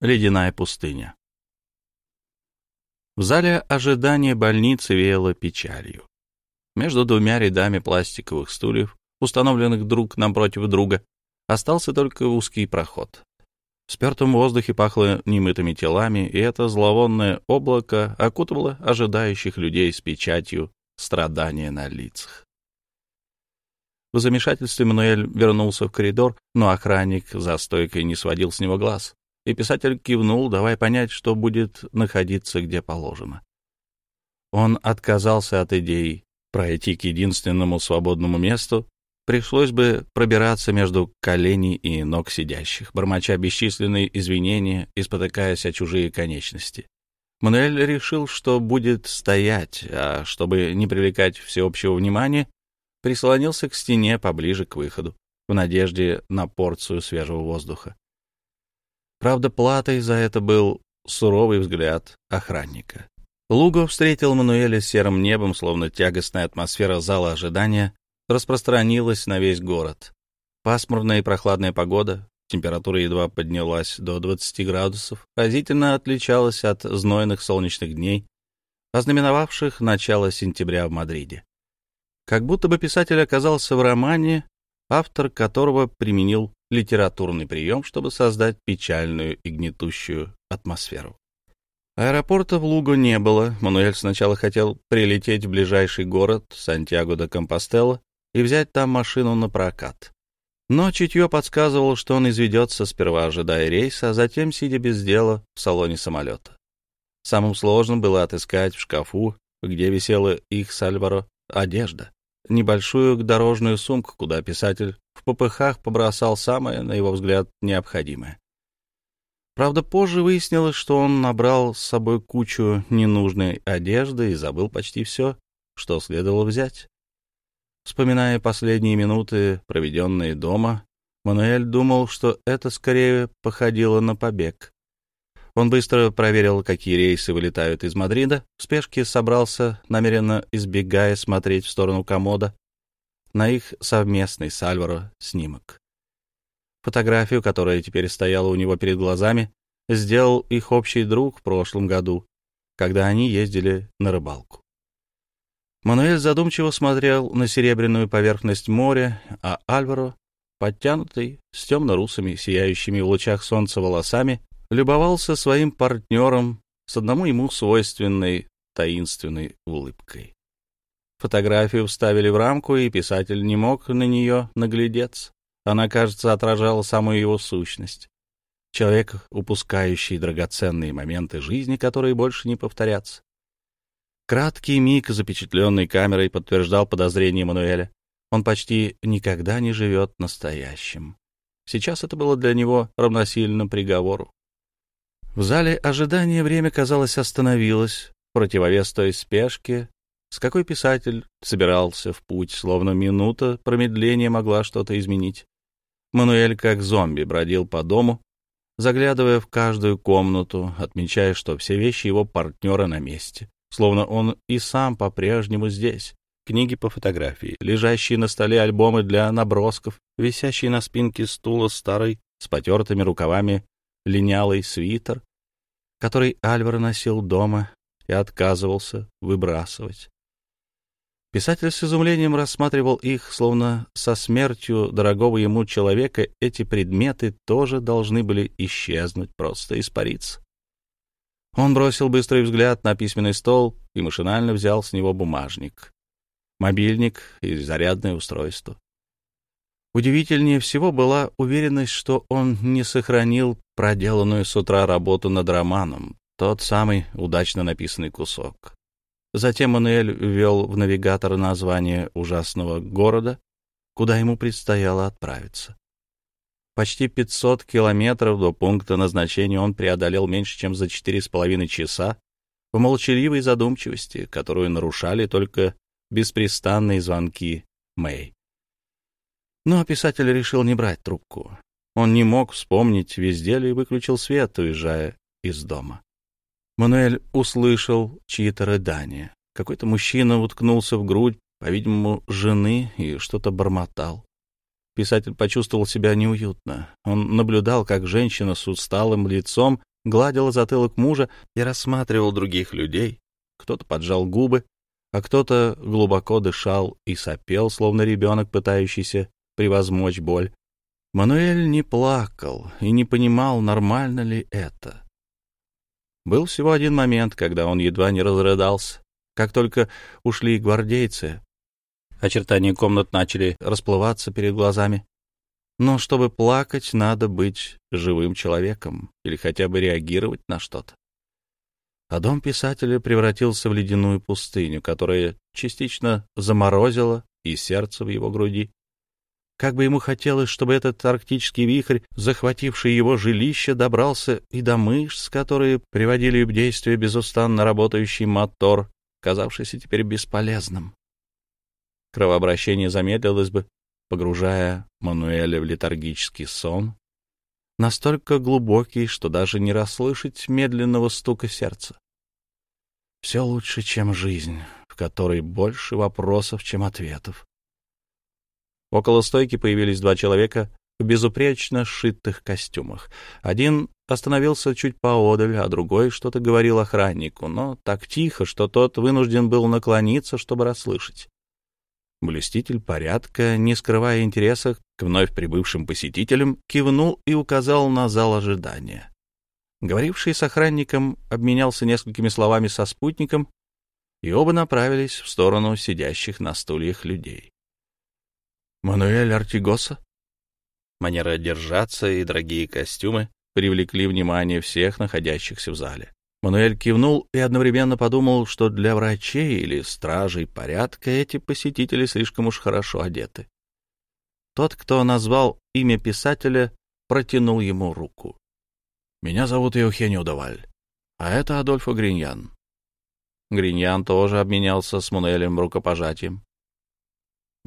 Ледяная пустыня. В зале ожидания больницы веяло печалью. Между двумя рядами пластиковых стульев, установленных друг напротив друга, остался только узкий проход. В спертом воздухе пахло немытыми телами, и это зловонное облако окутывало ожидающих людей с печатью страдания на лицах. В замешательстве Мануэль вернулся в коридор, но охранник за стойкой не сводил с него глаз, и писатель кивнул, давая понять, что будет находиться где положено. Он отказался от идеи пройти к единственному свободному месту, пришлось бы пробираться между коленей и ног сидящих, бормоча бесчисленные извинения и спотыкаясь о чужие конечности. Мануэль решил, что будет стоять, а чтобы не привлекать всеобщего внимания, прислонился к стене поближе к выходу, в надежде на порцию свежего воздуха. Правда, платой за это был суровый взгляд охранника. Луго встретил Мануэля серым небом, словно тягостная атмосфера зала ожидания распространилась на весь город. Пасмурная и прохладная погода, температура едва поднялась до 20 градусов, разительно отличалась от знойных солнечных дней, ознаменовавших начало сентября в Мадриде. Как будто бы писатель оказался в романе, автор которого применил литературный прием, чтобы создать печальную и гнетущую атмосферу. Аэропорта в Луго не было. Мануэль сначала хотел прилететь в ближайший город, Сантьяго де Компостела, и взять там машину на прокат. Но чутье подсказывало, что он изведется, сперва ожидая рейса, а затем сидя без дела в салоне самолета. Самым сложным было отыскать в шкафу, где висела их с Альваро одежда, небольшую дорожную сумку, куда писатель попыхах побросал самое, на его взгляд, необходимое. Правда, позже выяснилось, что он набрал с собой кучу ненужной одежды и забыл почти все, что следовало взять. Вспоминая последние минуты, проведенные дома, Мануэль думал, что это скорее походило на побег. Он быстро проверил, какие рейсы вылетают из Мадрида, в спешке собрался, намеренно избегая смотреть в сторону комода, на их совместный с Альваро снимок. Фотографию, которая теперь стояла у него перед глазами, сделал их общий друг в прошлом году, когда они ездили на рыбалку. Мануэль задумчиво смотрел на серебряную поверхность моря, а Альваро, подтянутый, с темно-русыми, сияющими в лучах солнца волосами, любовался своим партнером с одному ему свойственной таинственной улыбкой. Фотографию вставили в рамку, и писатель не мог на нее наглядеться. Она, кажется, отражала самую его сущность. Человек, упускающий драгоценные моменты жизни, которые больше не повторятся. Краткий миг, запечатленный камерой, подтверждал подозрение Мануэля. Он почти никогда не живет настоящим. Сейчас это было для него равносильно приговору. В зале ожидания время, казалось, остановилось, противовес той спешке, с какой писатель собирался в путь, словно минута промедления могла что-то изменить. Мануэль, как зомби, бродил по дому, заглядывая в каждую комнату, отмечая, что все вещи его партнера на месте, словно он и сам по-прежнему здесь. Книги по фотографии, лежащие на столе альбомы для набросков, висящие на спинке стула старый с потертыми рукавами линялый свитер, который Альвар носил дома и отказывался выбрасывать. Писатель с изумлением рассматривал их, словно со смертью дорогого ему человека эти предметы тоже должны были исчезнуть, просто испариться. Он бросил быстрый взгляд на письменный стол и машинально взял с него бумажник, мобильник и зарядное устройство. Удивительнее всего была уверенность, что он не сохранил проделанную с утра работу над романом, тот самый удачно написанный кусок. Затем Мануэль ввел в навигатор название ужасного города, куда ему предстояло отправиться. Почти 500 километров до пункта назначения он преодолел меньше, чем за четыре с половиной часа в молчаливой задумчивости, которую нарушали только беспрестанные звонки Мэй. Но писатель решил не брать трубку. Он не мог вспомнить, везде ли выключил свет, уезжая из дома. Мануэль услышал чьи-то рыдания. Какой-то мужчина уткнулся в грудь, по-видимому, жены, и что-то бормотал. Писатель почувствовал себя неуютно. Он наблюдал, как женщина с усталым лицом гладил затылок мужа и рассматривал других людей. Кто-то поджал губы, а кто-то глубоко дышал и сопел, словно ребенок, пытающийся превозмочь боль. Мануэль не плакал и не понимал, нормально ли это. Был всего один момент, когда он едва не разрыдался. Как только ушли гвардейцы, очертания комнат начали расплываться перед глазами. Но чтобы плакать, надо быть живым человеком или хотя бы реагировать на что-то. А дом писателя превратился в ледяную пустыню, которая частично заморозила и сердце в его груди. Как бы ему хотелось, чтобы этот арктический вихрь, захвативший его жилище, добрался и до мышц, которые приводили в действие безустанно работающий мотор, казавшийся теперь бесполезным. Кровообращение замедлилось бы, погружая Мануэля в летаргический сон, настолько глубокий, что даже не расслышать медленного стука сердца. Все лучше, чем жизнь, в которой больше вопросов, чем ответов. Около стойки появились два человека в безупречно сшитых костюмах. Один остановился чуть поодаль, а другой что-то говорил охраннику, но так тихо, что тот вынужден был наклониться, чтобы расслышать. Блюститель порядка, не скрывая интереса к вновь прибывшим посетителям, кивнул и указал на зал ожидания. Говоривший с охранником обменялся несколькими словами со спутником, и оба направились в сторону сидящих на стульях людей. «Мануэль Артигоса?» Манера держаться и дорогие костюмы привлекли внимание всех находящихся в зале. Мануэль кивнул и одновременно подумал, что для врачей или стражей порядка эти посетители слишком уж хорошо одеты. Тот, кто назвал имя писателя, протянул ему руку. «Меня зовут Евхенио Даваль, а это Адольфо Гриньян». Гриньян тоже обменялся с Мануэлем рукопожатием.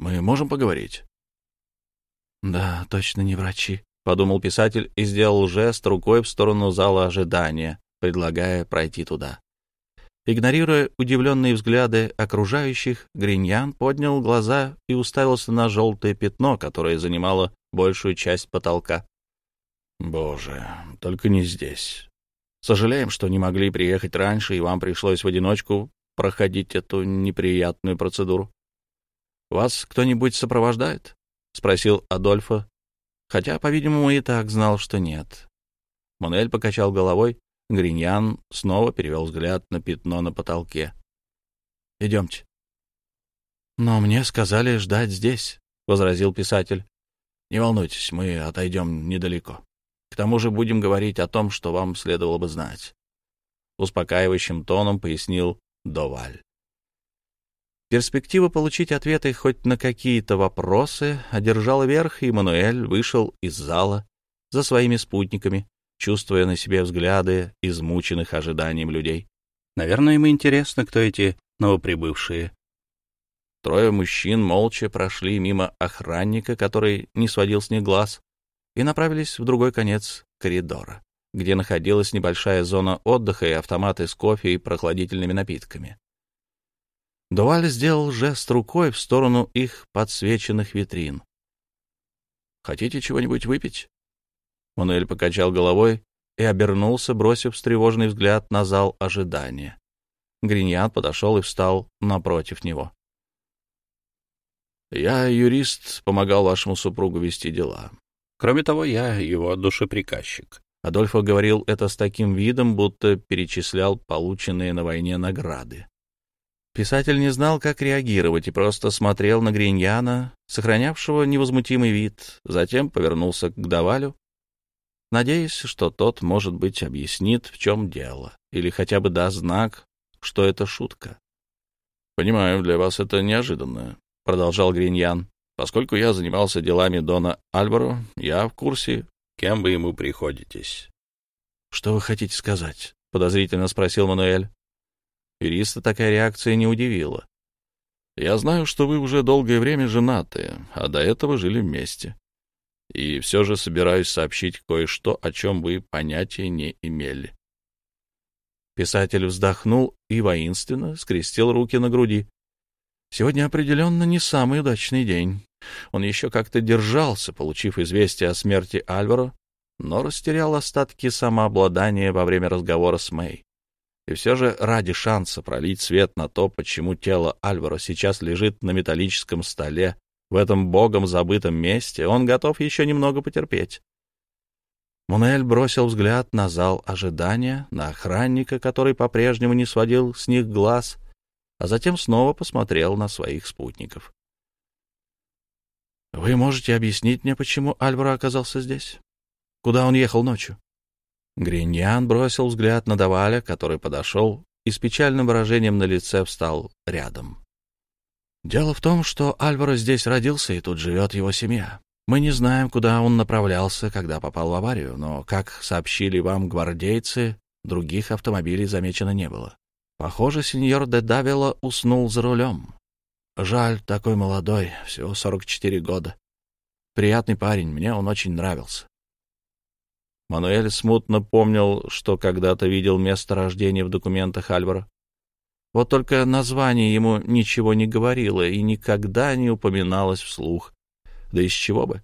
«Мы можем поговорить?» «Да, точно не врачи», — подумал писатель и сделал жест рукой в сторону зала ожидания, предлагая пройти туда. Игнорируя удивленные взгляды окружающих, Гриньян поднял глаза и уставился на желтое пятно, которое занимало большую часть потолка. «Боже, только не здесь. Сожалеем, что не могли приехать раньше, и вам пришлось в одиночку проходить эту неприятную процедуру. Вас кто-нибудь сопровождает?» — спросил Адольфо, хотя, по-видимому, и так знал, что нет. Мануэль покачал головой Гриньян снова перевел взгляд на пятно на потолке. «Идемте». «Но мне сказали ждать здесь», — возразил писатель. «Не волнуйтесь, мы отойдем недалеко. К тому же будем говорить о том, что вам следовало бы знать». Успокаивающим тоном пояснил Доваль. Перспектива получить ответы хоть на какие-то вопросы одержала верх, и Мануэль вышел из зала за своими спутниками, чувствуя на себе взгляды измученных ожиданием людей. Наверное, им интересно, кто эти новоприбывшие. Трое мужчин молча прошли мимо охранника, который не сводил с них глаз, и направились в другой конец коридора, где находилась небольшая зона отдыха и автоматы с кофе и прохладительными напитками. Дуаль сделал жест рукой в сторону их подсвеченных витрин. «Хотите чего-нибудь выпить?» Мануэль покачал головой и обернулся, бросив встревоженный взгляд на зал ожидания. Гриньян подошел и встал напротив него. «Я юрист, помогал вашему супругу вести дела. Кроме того, я его душеприказчик». Адольфо говорил это с таким видом, будто перечислял полученные на войне награды. Писатель не знал, как реагировать, и просто смотрел на Гриньяна, сохранявшего невозмутимый вид, затем повернулся к Давалю надеясь, что тот, может быть, объяснит, в чем дело, или хотя бы даст знак, что это шутка. «Понимаю, для вас это неожиданно», — продолжал Гриньян. «Поскольку я занимался делами Дона Альваро, я в курсе, кем вы ему приходитесь». «Что вы хотите сказать?» — подозрительно спросил Мануэль. Юриста такая реакция не удивила. «Я знаю, что вы уже долгое время женаты, а до этого жили вместе и все же собираюсь сообщить кое-что, о чем вы понятия не имели. Писатель вздохнул и воинственно скрестил руки на груди. Сегодня определенно не самый удачный день. Он еще как-то держался, получив известие о смерти Альваро, но растерял остатки самообладания во время разговора с Мэй. И все же ради шанса пролить свет на то, почему тело Альвара сейчас лежит на металлическом столе в этом богом забытом месте, он готов еще немного потерпеть. Мунель бросил взгляд на зал ожидания, на охранника, который по-прежнему не сводил с них глаз, а затем снова посмотрел на своих спутников. «Вы можете объяснить мне, почему Альваро оказался здесь? Куда он ехал ночью?» Гриньян бросил взгляд на Даваля, который подошел и с печальным выражением на лице встал рядом. «Дело в том, что Альваро здесь родился, и тут живет его семья. Мы не знаем, куда он направлялся, когда попал в аварию, но, как сообщили вам гвардейцы, других автомобилей замечено не было. Похоже, сеньор де Давила уснул за рулем. Жаль, такой молодой, всего 44 года. Приятный парень, мне он очень нравился. Мануэль смутно помнил, что когда-то видел место рождения в документах Альвара. Вот только название ему ничего не говорило и никогда не упоминалось вслух. Да из чего бы?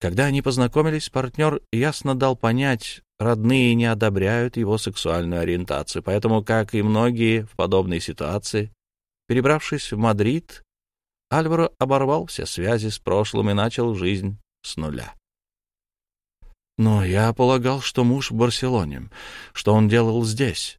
Когда они познакомились, партнер ясно дал понять, родные не одобряют его сексуальную ориентацию, поэтому, как и многие в подобной ситуации, перебравшись в Мадрид, Альваро оборвал все связи с прошлым и начал жизнь с нуля. Но я полагал, что муж в Барселоне. Что он делал здесь?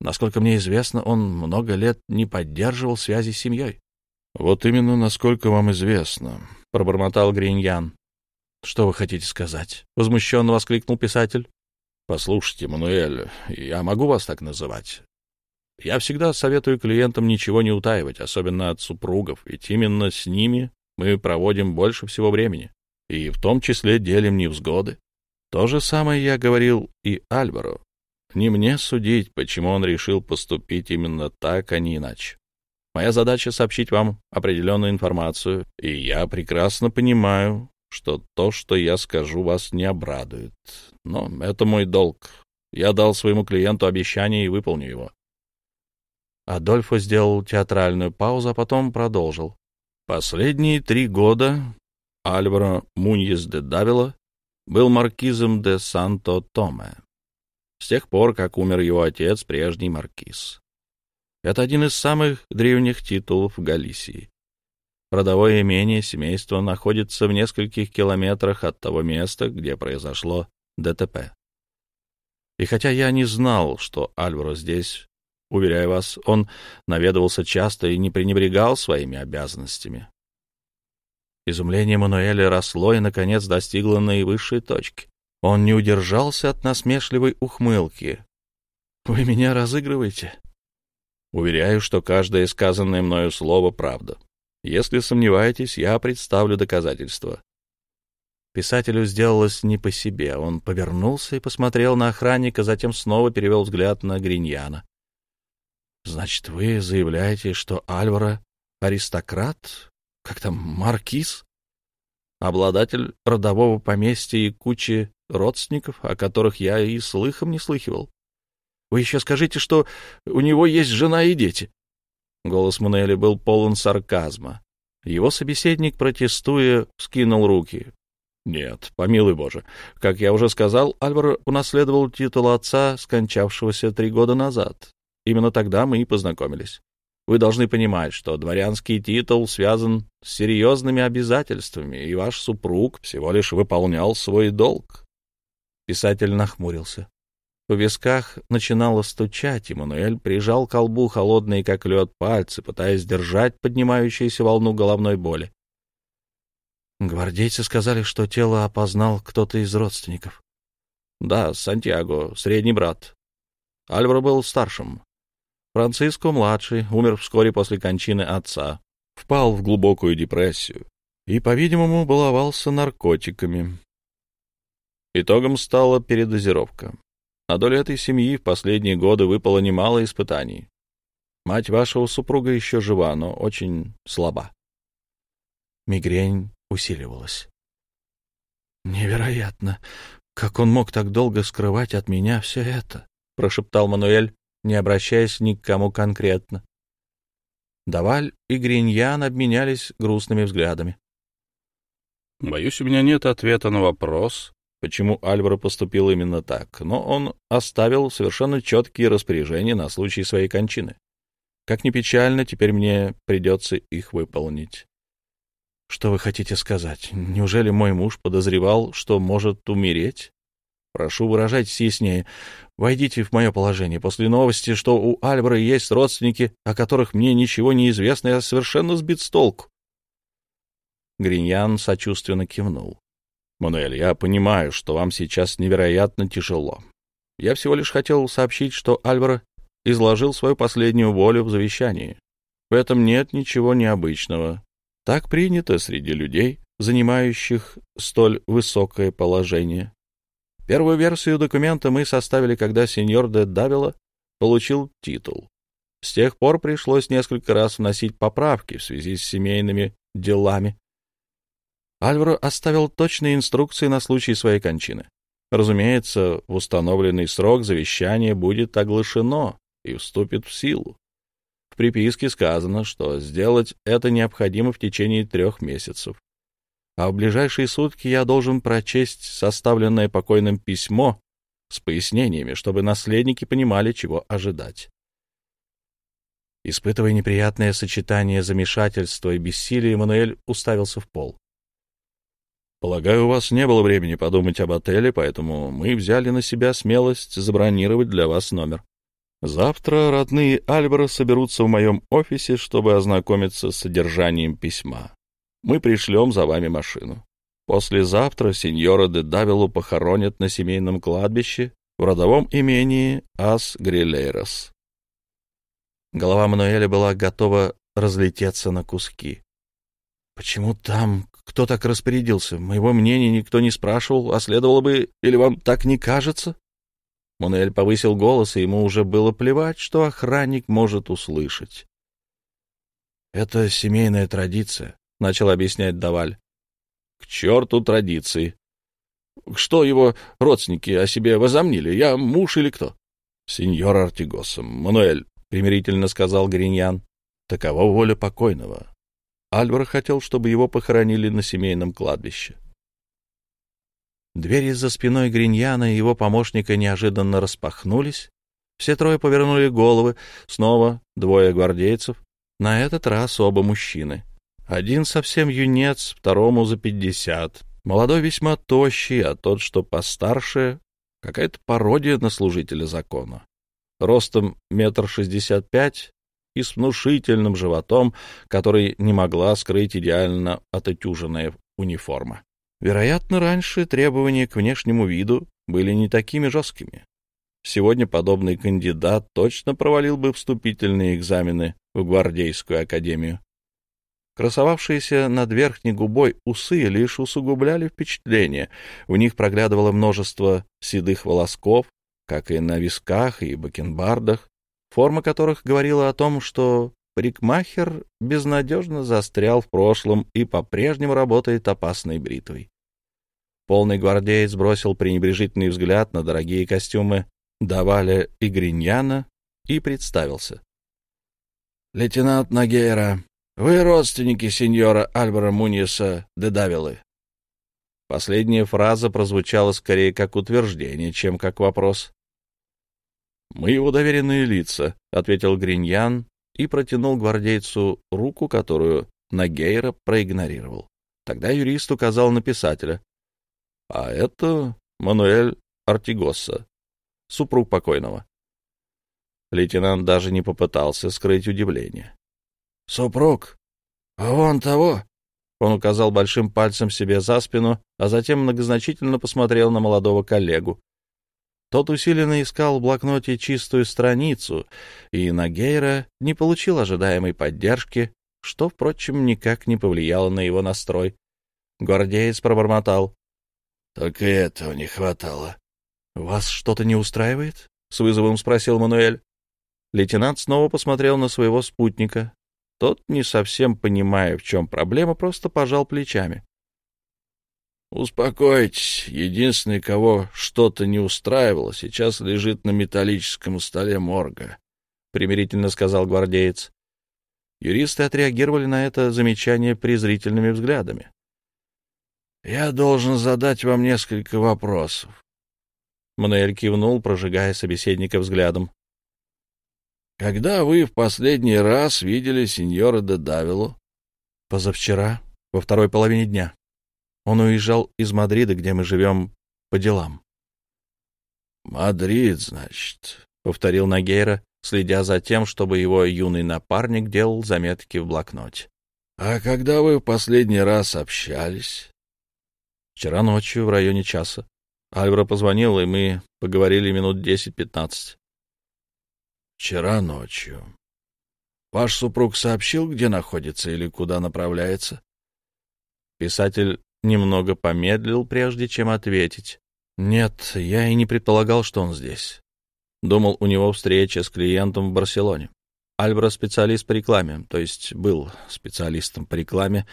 Насколько мне известно, он много лет не поддерживал связи с семьей. — Вот именно насколько вам известно, — пробормотал Гриньян. — Что вы хотите сказать? — возмущенно воскликнул писатель. — Послушайте, Мануэль, я могу вас так называть? Я всегда советую клиентам ничего не утаивать, особенно от супругов, ведь именно с ними мы проводим больше всего времени, и в том числе делим невзгоды. То же самое я говорил и Альваро. Не мне судить, почему он решил поступить именно так, а не иначе. Моя задача — сообщить вам определенную информацию, и я прекрасно понимаю, что то, что я скажу, вас не обрадует. Но это мой долг. Я дал своему клиенту обещание и выполню его. Адольфо сделал театральную паузу, а потом продолжил. Последние три года Альваро Муньес де Давила был маркизом де Санто-Томе. С тех пор, как умер его отец, прежний маркиз. Это один из самых древних титулов в Галисии. Родовое имение семейства находится в нескольких километрах от того места, где произошло ДТП. И хотя я не знал, что Альваро здесь, уверяю вас, он наведывался часто и не пренебрегал своими обязанностями. Изумление Мануэля росло и, наконец, достигло наивысшей точки. Он не удержался от насмешливой ухмылки. «Вы меня разыгрываете?» «Уверяю, что каждое сказанное мною слово — правда. Если сомневаетесь, я представлю доказательства». Писателю сделалось не по себе. Он повернулся и посмотрел на охранника, затем снова перевел взгляд на Гриньяна. «Значит, вы заявляете, что Альвара — аристократ? Как там, маркиз? Обладатель родового поместья и кучи родственников, о которых я и слыхом не слыхивал. Вы еще скажите, что у него есть жена и дети. Голос Мануэля был полон сарказма. Его собеседник, протестуя, скинул руки. Нет, помилуй Боже. Как я уже сказал, Альвар унаследовал титул отца, скончавшегося три года назад. Именно тогда мы и познакомились. Вы должны понимать, что дворянский титул связан с серьезными обязательствами, и ваш супруг всего лишь выполнял свой долг. Писатель нахмурился. В висках начинало стучать, и Мануэль прижал к колбу холодные, как лед, пальцы, пытаясь держать поднимающуюся волну головной боли. Гвардейцы сказали, что тело опознал кто-то из родственников. Да, Сантьяго, средний брат. Альваро был старшим. Франциско, младший, умер вскоре после кончины отца, впал в глубокую депрессию и, по-видимому, баловался наркотиками. Итогом стала передозировка. На долю этой семьи в последние годы выпало немало испытаний. Мать вашего супруга еще жива, но очень слаба. Мигрень усиливалась. «Невероятно! Как он мог так долго скрывать от меня все это?» — прошептал Мануэль, не обращаясь ни к кому конкретно. Даваль и Гриньян обменялись грустными взглядами. «Боюсь, у меня нет ответа на вопрос, почему Альваро поступил именно так, но он оставил совершенно четкие распоряжения на случай своей кончины. Как ни печально, теперь мне придется их выполнить. Что вы хотите сказать? Неужели мой муж подозревал, что может умереть? Прошу, выражайтесь яснее. Войдите в мое положение. После новости, что у Альбера есть родственники, о которых мне ничего не известно, я совершенно сбит с толку. Гриньян сочувственно кивнул. «Мануэль, я понимаю, что вам сейчас невероятно тяжело. Я всего лишь хотел сообщить, что Альваро изложил свою последнюю волю в завещании. В этом нет ничего необычного. Так принято среди людей, занимающих столь высокое положение. Первую версию документа мы составили, когда сеньор де Давила получил титул. С тех пор пришлось несколько раз вносить поправки в связи с семейными делами. Альваро оставил точные инструкции на случай своей кончины. Разумеется, в установленный срок завещание будет оглашено и вступит в силу. В приписке сказано, что сделать это необходимо в течение трех месяцев. А в ближайшие сутки я должен прочесть составленное покойным письмо с пояснениями, чтобы наследники понимали, чего ожидать. Испытывая неприятное сочетание замешательства и бессилия, Эммануэль уставился в пол. «Полагаю, у вас не было времени подумать об отеле, поэтому мы взяли на себя смелость забронировать для вас номер. Завтра родные Альвара соберутся в моем офисе, чтобы ознакомиться с содержанием письма. Мы пришлем за вами машину. Послезавтра сеньора де Давилу похоронят на семейном кладбище в родовом имении Ас Грилейрос. Голова Мануэля была готова разлететься на куски. Почему там? Кто так распорядился? Моего мнения никто не спрашивал, а следовало бы... Или вам так не кажется? Мануэль повысил голос, и ему уже было плевать, что охранник может услышать. «Это семейная традиция», — начал объяснять Даваль. «К черту традиции! Что его родственники о себе возомнили? Я муж или кто?» «Сеньор Артигоса, Мануэль», — примирительно сказал Гриньян. «Такова воля покойного. Альвар хотел, чтобы его похоронили на семейном кладбище. Двери за спиной Гриньяна и его помощника неожиданно распахнулись. Все трое повернули головы. Снова двое гвардейцев. На этот раз оба мужчины. Один совсем юнец, второму за пятьдесят. Молодой весьма тощий, а тот, что постарше, какая-то пародия на служителя закона. Ростом метр шестьдесят пять и с внушительным животом, который не могла скрыть идеально отутюженная униформа. Вероятно, раньше требования к внешнему виду были не такими жесткими. Сегодня подобный кандидат точно провалил бы вступительные экзамены в гвардейскую академию. Красовавшиеся над верхней губой усы лишь усугубляли впечатление. В них проглядывало множество седых волосков, как и на висках и бакенбардах, форма которых говорила о том, что Парикмахер безнадежно застрял в прошлом и по-прежнему работает опасной бритвой. Полный гвардеец бросил пренебрежительный взгляд на дорогие костюмы Даваля и Гриньяна и представился. — Лейтенант Нагейра, вы родственники сеньора Альвара Муньеса де Давилы. Последняя фраза прозвучала скорее как утверждение, чем как вопрос. — Мы его доверенные лица, — ответил Гриньян, и протянул гвардейцу руку, которую Нагейра проигнорировал. Тогда юрист указал на писателя. — А это Мануэль Артигоса, супруг покойного. Лейтенант даже не попытался скрыть удивление. — Супруг? А вон того? Он указал большим пальцем себе за спину, а затем многозначительно посмотрел на молодого коллегу. Тот усиленно искал в блокноте чистую страницу, и Нагейра не получил ожидаемой поддержки, что, впрочем, никак не повлияло на его настрой. Гвардеец пробормотал. — Так и этого не хватало. — Вас что-то не устраивает? — с вызовом спросил Мануэль. Лейтенант снова посмотрел на своего спутника. Тот, не совсем понимая, в чем проблема, просто пожал плечами. Успокойтесь, единственный, кого что-то не устраивало, сейчас лежит на металлическом столе морга, — примирительно сказал гвардеец. Юристы отреагировали на это замечание презрительными взглядами. Я должен задать вам несколько вопросов. Мануэль кивнул, прожигая собеседника взглядом. Когда вы в последний раз видели сеньора де Давилу? Позавчера, во второй половине дня. Он уезжал из Мадрида, где мы живем, по делам. Мадрид, значит, — повторил Ногейра, следя за тем, чтобы его юный напарник делал заметки в блокноте. — А когда вы в последний раз общались? — Вчера ночью, в районе часа. Альвара позвонил, и мы поговорили минут десять-пятнадцать. — Вчера ночью. Ваш супруг сообщил, где находится или куда направляется? Писатель немного помедлил, прежде чем ответить. Нет, я и не предполагал, что он здесь. Думал, у него встреча с клиентом в Барселоне. Альбро — специалист по рекламе, то есть был специалистом по рекламе,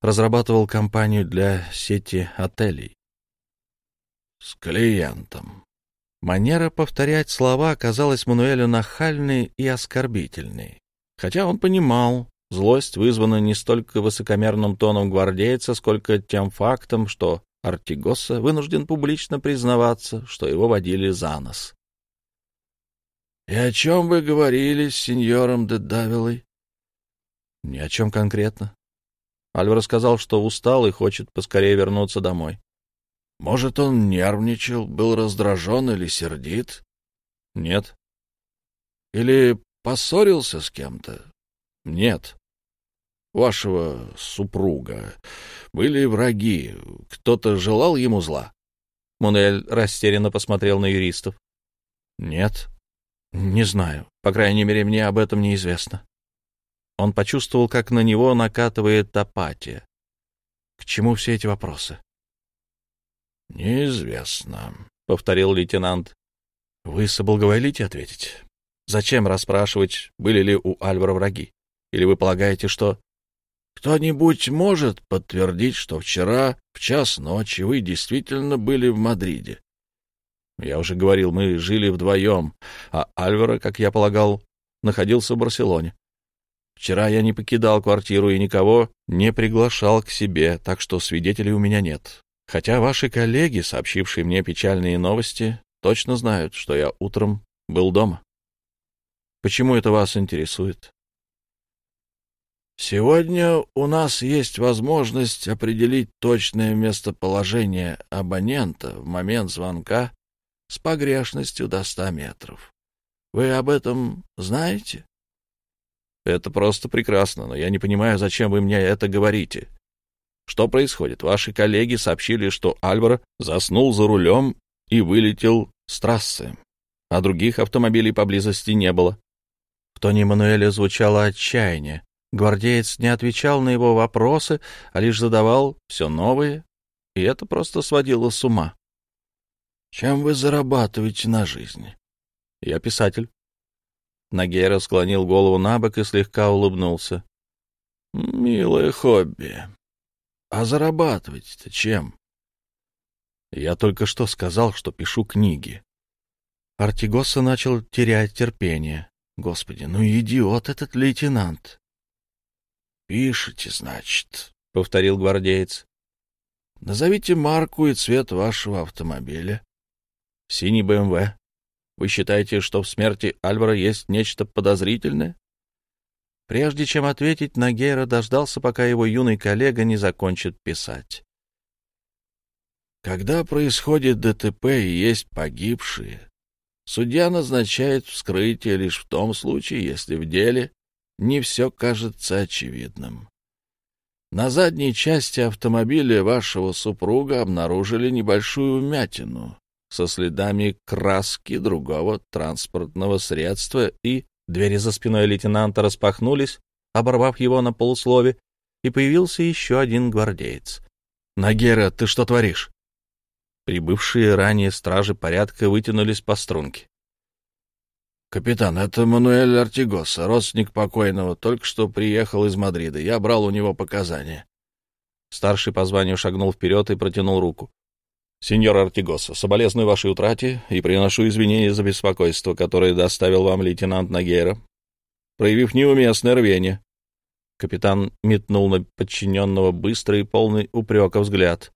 разрабатывал компанию для сети отелей. С клиентом. Манера повторять слова оказалась Мануэлю нахальной и оскорбительной. Хотя он понимал, злость вызвана не столько высокомерным тоном гвардейца, сколько тем фактом, что Артигоса вынужден публично признаваться, что его водили за нос. — И о чем вы говорили с сеньором де Давилой? — Ни о чем конкретно. Альваро сказал, что устал и хочет поскорее вернуться домой. Может, он нервничал, был раздражен или сердит? Нет. Или поссорился с кем-то? Нет. Вашего супруга были враги. Кто-то желал ему зла? Мунель растерянно посмотрел на юристов. Нет. Не знаю. По крайней мере, мне об этом неизвестно. Он почувствовал, как на него накатывает апатия. К чему все эти вопросы? «Неизвестно», — повторил лейтенант. «Вы соблаговолите ответить? Зачем расспрашивать, были ли у Альвара враги? Или вы полагаете, что...» «Кто-нибудь может подтвердить, что вчера в час ночи вы действительно были в Мадриде?» «Я уже говорил, мы жили вдвоем, а Альвара, как я полагал, находился в Барселоне. Вчера я не покидал квартиру и никого не приглашал к себе, так что свидетелей у меня нет. Хотя ваши коллеги, сообщившие мне печальные новости, точно знают, что я утром был дома. Почему это вас интересует? Сегодня у нас есть возможность определить точное местоположение абонента в момент звонка с погрешностью до ста метров. Вы об этом знаете? Это просто прекрасно, но я не понимаю, зачем вы мне это говорите. Что происходит? Ваши коллеги сообщили, что Альваро заснул за рулем и вылетел с трассы, а других автомобилей поблизости не было. В тоне Мануэля звучало отчаяние. Гвардеец не отвечал на его вопросы, а лишь задавал все новые, и это просто сводило с ума. «Чем вы зарабатываете на жизнь?» «Я писатель». Нагера склонил голову на бок и слегка улыбнулся. «Милое хобби. А зарабатывать-то чем? Я только что сказал, что пишу книги. Артигоса начал терять терпение. Господи, ну идиот этот лейтенант. Пишите, значит, — повторил гвардеец. Назовите марку и цвет вашего автомобиля. Синий БМВ. Вы считаете, что в смерти Альвара есть нечто подозрительное? Прежде чем ответить, Нагейра дождался, пока его юный коллега не закончит писать. Когда происходит ДТП и есть погибшие, судья назначает вскрытие лишь в том случае, если в деле не все кажется очевидным. На задней части автомобиля вашего супруга обнаружили небольшую вмятину со следами краски другого транспортного средства и Двери за спиной лейтенанта распахнулись, оборвав его на полуслове, и появился еще один гвардеец. «Нагера, ты что творишь?» Прибывшие ранее стражи порядка вытянулись по струнке. «Капитан, это Мануэль Артигоса, родственник покойного, только что приехал из Мадрида. Я брал у него показания». Старший по званию шагнул вперед и протянул руку. Сеньор Артигоса, соболезную вашей утрате и приношу извинения за беспокойство, которое доставил вам лейтенант Нагейра, проявив неуместное рвение. Капитан метнул на подчиненного быстрый и полный упрека взгляд.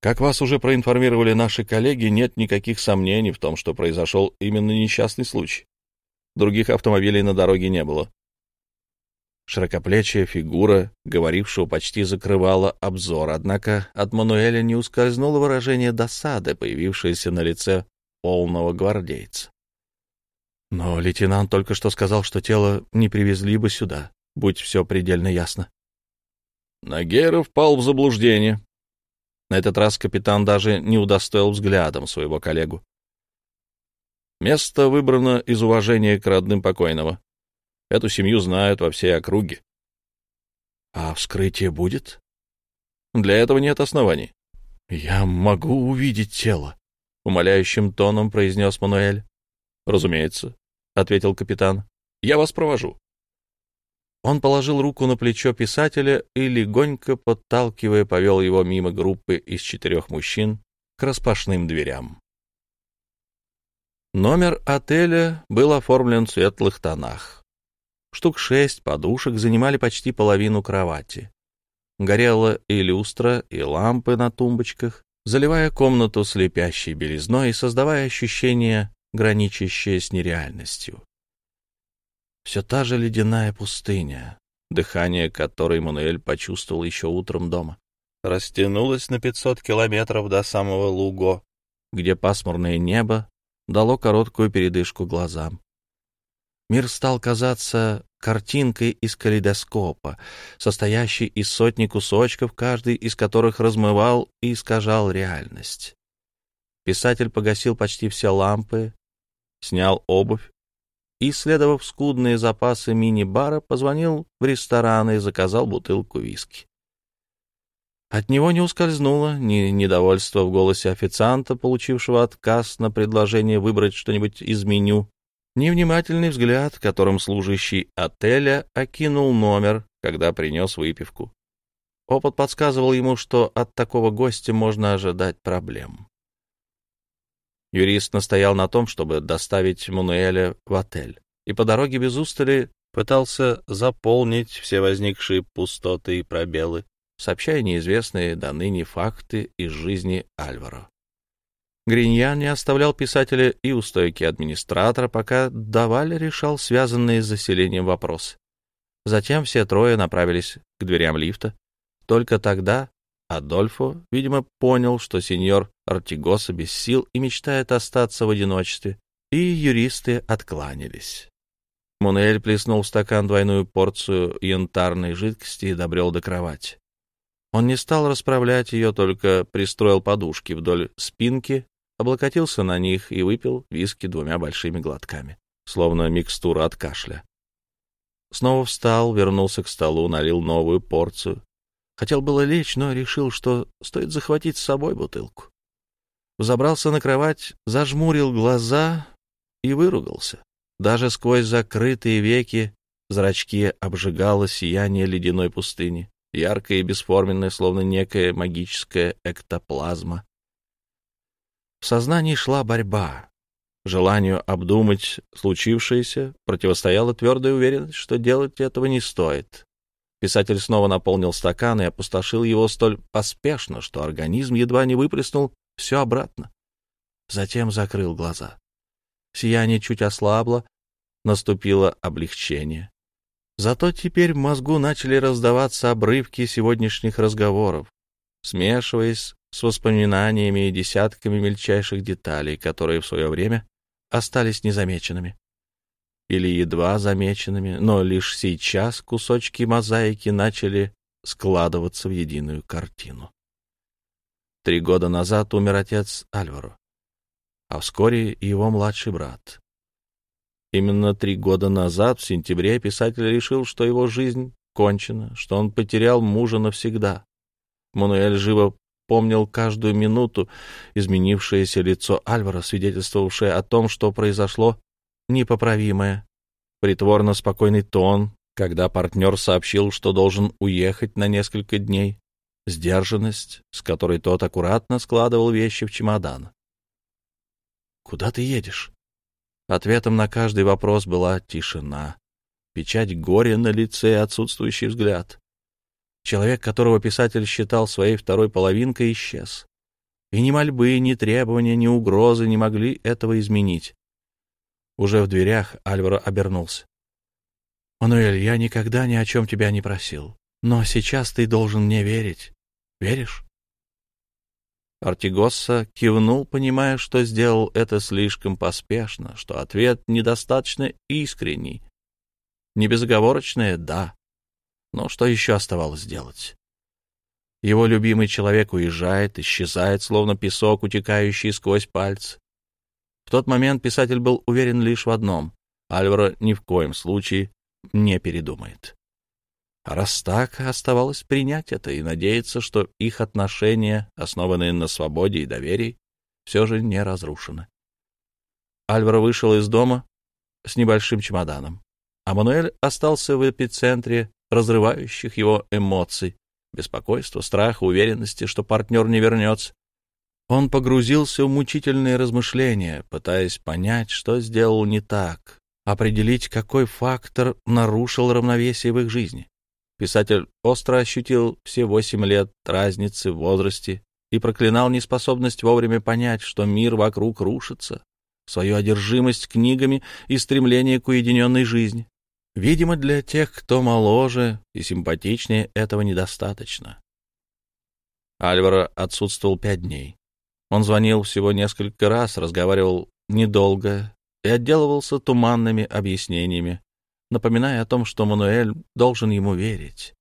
Как вас уже проинформировали наши коллеги, нет никаких сомнений в том, что произошел именно несчастный случай. Других автомобилей на дороге не было. Широкоплечья фигура, говорившего, почти закрывала обзор, однако от Мануэля не ускользнуло выражение досады, появившееся на лице полного гвардейца. Но лейтенант только что сказал, что тело не привезли бы сюда, будь все предельно ясно. Нагеров впал в заблуждение. На этот раз капитан даже не удостоил взглядом своего коллегу. Место выбрано из уважения к родным покойного. Эту семью знают во всей округе. А вскрытие будет? Для этого нет оснований. Я могу увидеть тело, умоляющим тоном произнес Мануэль. Разумеется, ответил капитан. Я вас провожу. Он положил руку на плечо писателя и, легонько подталкивая, повел его мимо группы из четырех мужчин к распашным дверям. Номер отеля был оформлен в светлых тонах. Штук шесть подушек занимали почти половину кровати. Горела и люстра, и лампы на тумбочках, заливая комнату слепящей белизной и создавая ощущение, граничащее с нереальностью. Все та же ледяная пустыня, дыхание которой Мануэль почувствовал еще утром дома, растянулось на 500 километров до самого Луго, где пасмурное небо дало короткую передышку глазам. Мир стал казаться картинкой из калейдоскопа, состоящей из сотни кусочков, каждый из которых размывал и искажал реальность. Писатель погасил почти все лампы, снял обувь и, исследовав скудные запасы мини-бара, позвонил в ресторан и заказал бутылку виски. От него не ускользнуло ни недовольство в голосе официанта, получившего отказ на предложение выбрать что-нибудь из меню, ни внимательный взгляд, которым служащий отеля окинул номер, когда принес выпивку. Опыт подсказывал ему, что от такого гостя можно ожидать проблем. Юрист настоял на том, чтобы доставить Мануэля в отель, и по дороге без устали пытался заполнить все возникшие пустоты и пробелы, сообщая неизвестные до ныне факты из жизни Альваро. Гриньян не оставлял писателя и у стойки администратора, пока Даваль решал связанные с заселением вопросы. Затем все трое направились к дверям лифта. Только тогда Адольфо, видимо, понял, что сеньор Артигоса без сил и мечтает остаться в одиночестве, и юристы откланялись. Мунель плеснул в стакан двойную порцию янтарной жидкости и добрел до кровати. Он не стал расправлять ее, только пристроил подушки вдоль спинки, облокотился на них и выпил виски двумя большими глотками, словно микстура от кашля. Снова встал, вернулся к столу, налил новую порцию. Хотел было лечь, но решил, что стоит захватить с собой бутылку. Взобрался на кровать, зажмурил глаза и выругался. Даже сквозь закрытые веки зрачки обжигало сияние ледяной пустыни яркая и бесформенная, словно некая магическая эктоплазма. В сознании шла борьба. Желанию обдумать случившееся противостояла твердая уверенность, что делать этого не стоит. Писатель снова наполнил стакан и опустошил его столь поспешно, что организм едва не выплеснул все обратно. Затем закрыл глаза. Сияние чуть ослабло, наступило облегчение. Зато теперь в мозгу начали раздаваться обрывки сегодняшних разговоров, смешиваясь с воспоминаниями и десятками мельчайших деталей, которые в свое время остались незамеченными. Или едва замеченными, но лишь сейчас кусочки мозаики начали складываться в единую картину. Три года назад умер отец Альваро, а вскоре его младший брат. Именно три года назад, в сентябре, писатель решил, что его жизнь кончена, что он потерял мужа навсегда. Мануэль живо помнил каждую минуту изменившееся лицо Альвара, свидетельствовавшее о том, что произошло непоправимое. Притворно спокойный тон, когда партнер сообщил, что должен уехать на несколько дней. Сдержанность, с которой тот аккуратно складывал вещи в чемодан. «Куда ты едешь?» Ответом на каждый вопрос была тишина, печать горя на лице и отсутствующий взгляд. Человек, которого писатель считал своей второй половинкой, исчез. И ни мольбы, ни требования, ни угрозы не могли этого изменить. Уже в дверях Альваро обернулся. «Мануэль, я никогда ни о чем тебя не просил, но сейчас ты должен мне верить. Веришь?» Артигосса кивнул, понимая, что сделал это слишком поспешно, что ответ недостаточно искренний. Не безоговорочное «да». Но что еще оставалось делать? Его любимый человек уезжает, исчезает, словно песок, утекающий сквозь пальцы. В тот момент писатель был уверен лишь в одном — Альваро ни в коем случае не передумает. А раз так, оставалось принять это и надеяться, что их отношения, основанные на свободе и доверии, все же не разрушены. Альваро вышел из дома с небольшим чемоданом, а Мануэль остался в эпицентре разрывающих его эмоций, беспокойства, страха, уверенности, что партнер не вернется. Он погрузился в мучительные размышления, пытаясь понять, что сделал не так, определить, какой фактор нарушил равновесие в их жизни. Писатель остро ощутил все восемь лет разницы в возрасте и проклинал неспособность вовремя понять, что мир вокруг рушится, свою одержимость книгами и стремление к уединенной жизни. Видимо, для тех, кто моложе и симпатичнее, этого недостаточно. Альваро отсутствовал пять дней. Он звонил всего несколько раз, разговаривал недолго и отделывался туманными объяснениями, напоминая о том, что Мануэль должен ему верить.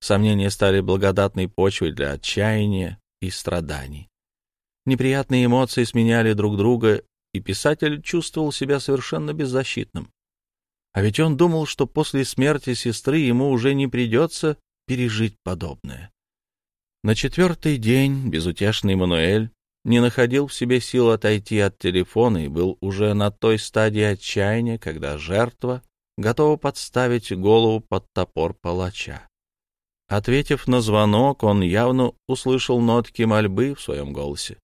Сомнения стали благодатной почвой для отчаяния и страданий. Неприятные эмоции сменяли друг друга, и писатель чувствовал себя совершенно беззащитным. А ведь он думал, что после смерти сестры ему уже не придется пережить подобное. На четвертый день безутешный Мануэль не находил в себе сил отойти от телефона и был уже на той стадии отчаяния, когда жертва готова подставить голову под топор палача. Ответив на звонок, он явно услышал нотки мольбы в своем голосе.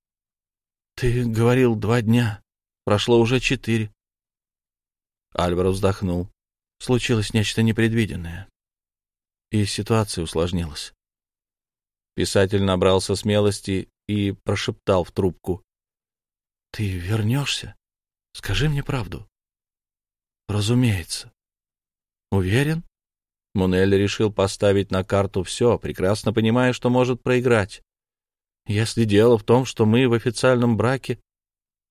— Ты говорил два дня. Прошло уже четыре. Альваро вздохнул. Случилось нечто непредвиденное. И ситуация усложнилась. Писатель набрался смелости и прошептал в трубку. — Ты вернешься? Скажи мне правду. Разумеется. Уверен? Мунель решил поставить на карту все, прекрасно понимая, что может проиграть. Если дело в том, что мы в официальном браке...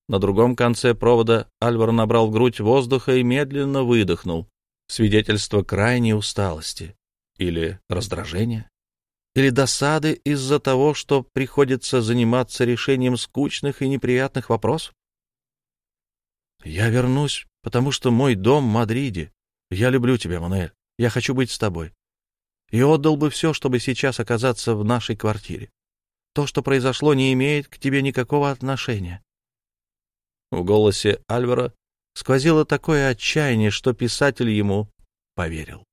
На другом конце провода Альвар набрал в грудь воздуха и медленно выдохнул. Свидетельство крайней усталости. Или раздражения. Или досады из-за того, что приходится заниматься решением скучных и неприятных вопросов. Я вернусь потому что мой дом в Мадриде. Я люблю тебя, Мануэль. Я хочу быть с тобой. И отдал бы все, чтобы сейчас оказаться в нашей квартире. То, что произошло, не имеет к тебе никакого отношения. В голосе Альвара сквозило такое отчаяние, что писатель ему поверил.